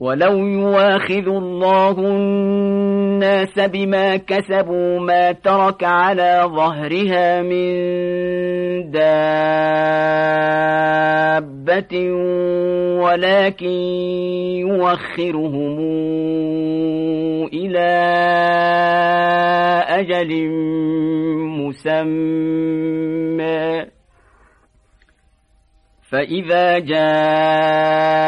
ولو يواخذ الله الناس بما كسبوا ما ترك على ظهرها من دابة ولكن يوخرهم إلى أجل مسمى فإذا جاء